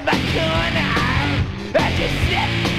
I the corner as you sit